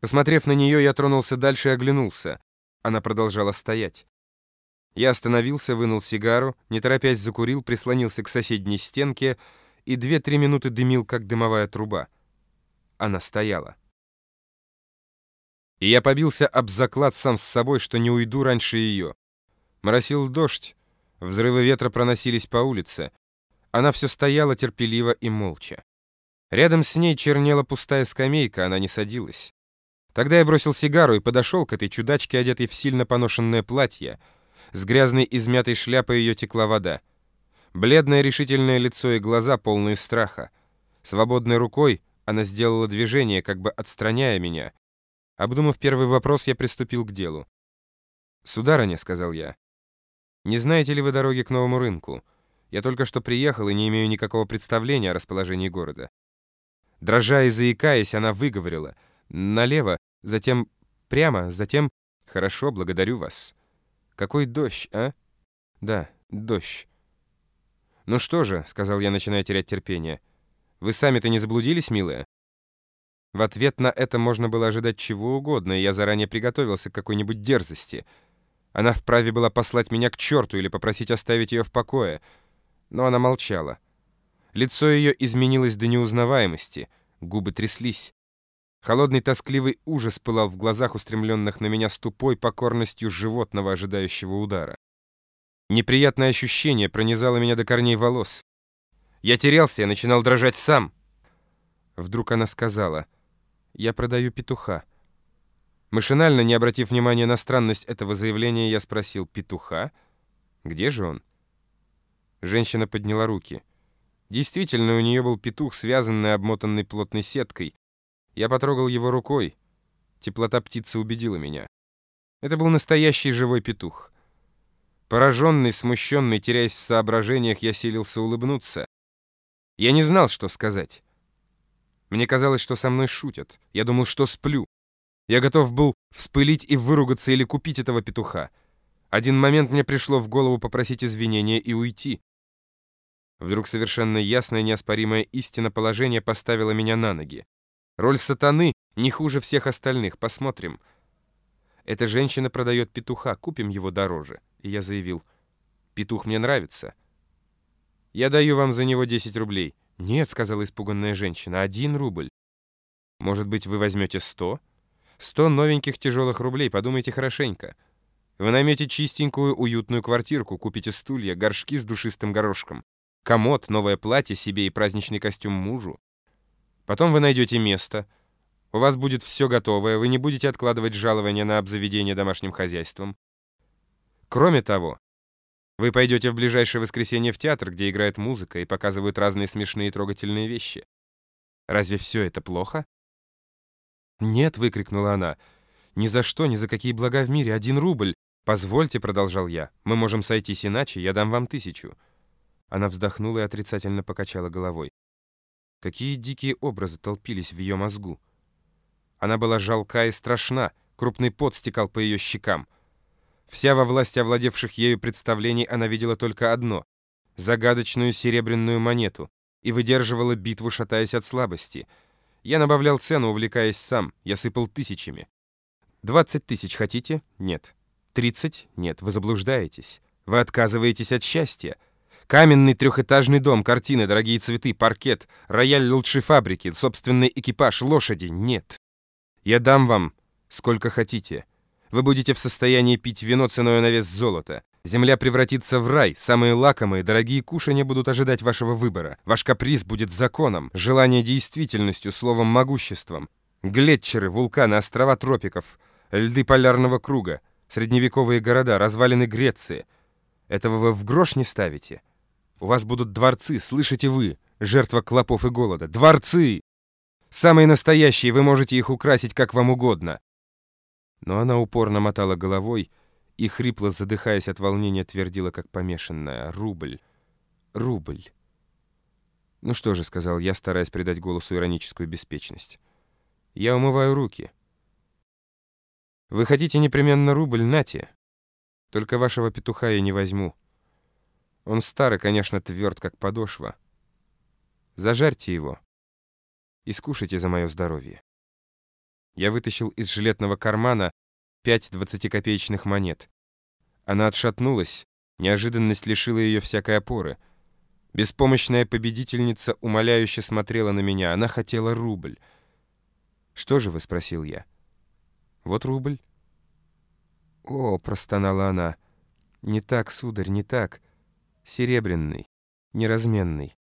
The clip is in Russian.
Посмотрев на нее, я тронулся дальше и оглянулся. Она продолжала стоять. Я остановился, вынул сигару, не торопясь закурил, прислонился к соседней стенке и две-три минуты дымил, как дымовая труба. Она стояла. И я побился об заклад сам с собой, что не уйду раньше ее. Моросил дождь, взрывы ветра проносились по улице. Она все стояла терпеливо и молча. Рядом с ней чернела пустая скамейка, она не садилась. Тогда я бросил сигару и подошел к этой чудачке, одетой в сильно поношенное платье. С грязной измятой шляпой ее текла вода. Бледное решительное лицо и глаза, полные страха. Свободной рукой она сделала движение, как бы отстраняя меня. Обдумав первый вопрос, я приступил к делу. «Сударыня», — сказал я, — «не знаете ли вы дороги к новому рынку? Я только что приехал и не имею никакого представления о расположении города». Дрожа и заикаясь, она выговорила. «Налево, затем прямо, затем...» «Хорошо, благодарю вас». «Какой дождь, а?» «Да, дождь». «Ну что же», — сказал я, начиная терять терпение, — «вы сами-то не заблудились, милая?» В ответ на это можно было ожидать чего угодно, и я заранее приготовился к какой-нибудь дерзости. Она вправе была послать меня к черту или попросить оставить ее в покое. Но она молчала. Лицо ее изменилось до неузнаваемости, губы тряслись. Холодный тоскливый ужас пылал в глазах, устремленных на меня с тупой покорностью животного, ожидающего удара. Неприятное ощущение пронизало меня до корней волос. Я терялся, я начинал дрожать сам. Вдруг она сказала, «Я продаю петуха». Машинально, не обратив внимания на странность этого заявления, я спросил, «Петуха? Где же он?» Женщина подняла руки. Действительно, у нее был петух, связанный, обмотанный плотной сеткой. Я потрогал его рукой. Теплота птицы убедила меня. Это был настоящий живой петух. Пораженный, смущенный, теряясь в соображениях, я силился улыбнуться. Я не знал, что сказать. Мне казалось, что со мной шутят. Я думал, что сплю. Я готов был вспылить и выругаться или купить этого петуха. Один момент мне пришло в голову попросить извинения и уйти. Вдруг совершенно ясная неоспоримая истина положения поставила меня на ноги. Роль сатаны не хуже всех остальных. Посмотрим. Эта женщина продает петуха, купим его дороже. И я заявил, петух мне нравится. Я даю вам за него 10 рублей. Нет, сказала испуганная женщина, один рубль. Может быть, вы возьмете 100? 100 новеньких тяжелых рублей, подумайте хорошенько. Вы наймете чистенькую, уютную квартирку, купите стулья, горшки с душистым горошком. Комод, новое платье себе и праздничный костюм мужу. Потом вы найдете место. У вас будет все готовое, вы не будете откладывать жалование на обзаведение домашним хозяйством. Кроме того, вы пойдете в ближайшее воскресенье в театр, где играет музыка и показывают разные смешные и трогательные вещи. Разве все это плохо? «Нет», — выкрикнула она, — «ни за что, ни за какие блага в мире, один рубль. Позвольте», — продолжал я, — «мы можем сойтись иначе, я дам вам тысячу». Она вздохнула и отрицательно покачала головой. Какие дикие образы толпились в ее мозгу. Она была жалка и страшна, крупный пот стекал по ее щекам. Вся во власти овладевших ею представлений она видела только одно — загадочную серебряную монету, и выдерживала битву, шатаясь от слабости. Я набавлял цену, увлекаясь сам, я сыпал тысячами. «Двадцать тысяч хотите? Нет. Тридцать? Нет, вы заблуждаетесь. Вы отказываетесь от счастья. Каменный трехэтажный дом, картины, дорогие цветы, паркет, рояль лучшей фабрики, собственный экипаж, лошади. Нет. Я дам вам сколько хотите. Вы будете в состоянии пить вино ценой на вес золота. Земля превратится в рай, самые лакомые, дорогие кушания будут ожидать вашего выбора. Ваш каприз будет законом, желание действительностью, словом могуществом. Глетчеры, вулканы, острова тропиков, льды полярного круга, средневековые города, развалины Греции. Этого вы в грош не ставите? У вас будут дворцы, слышите вы, жертва клопов и голода. Дворцы! Самые настоящие, вы можете их украсить как вам угодно. Но она упорно мотала головой и, хрипло задыхаясь от волнения, твердила, как помешанная. «Рубль! Рубль!» «Ну что же», — сказал я, стараясь придать голосу ироническую беспечность. «Я умываю руки». «Вы хотите непременно рубль? Нате. Только вашего петуха я не возьму». Он старый, конечно, тверд, как подошва. Зажарьте его и скушайте за мое здоровье. Я вытащил из жилетного кармана пять двадцатикопеечных монет. Она отшатнулась, неожиданность лишила ее всякой опоры. Беспомощная победительница умоляюще смотрела на меня. Она хотела рубль. «Что же вы?» — спросил я. «Вот рубль». «О!» — простонала она. «Не так, сударь, не так. Серебряный, неразменный».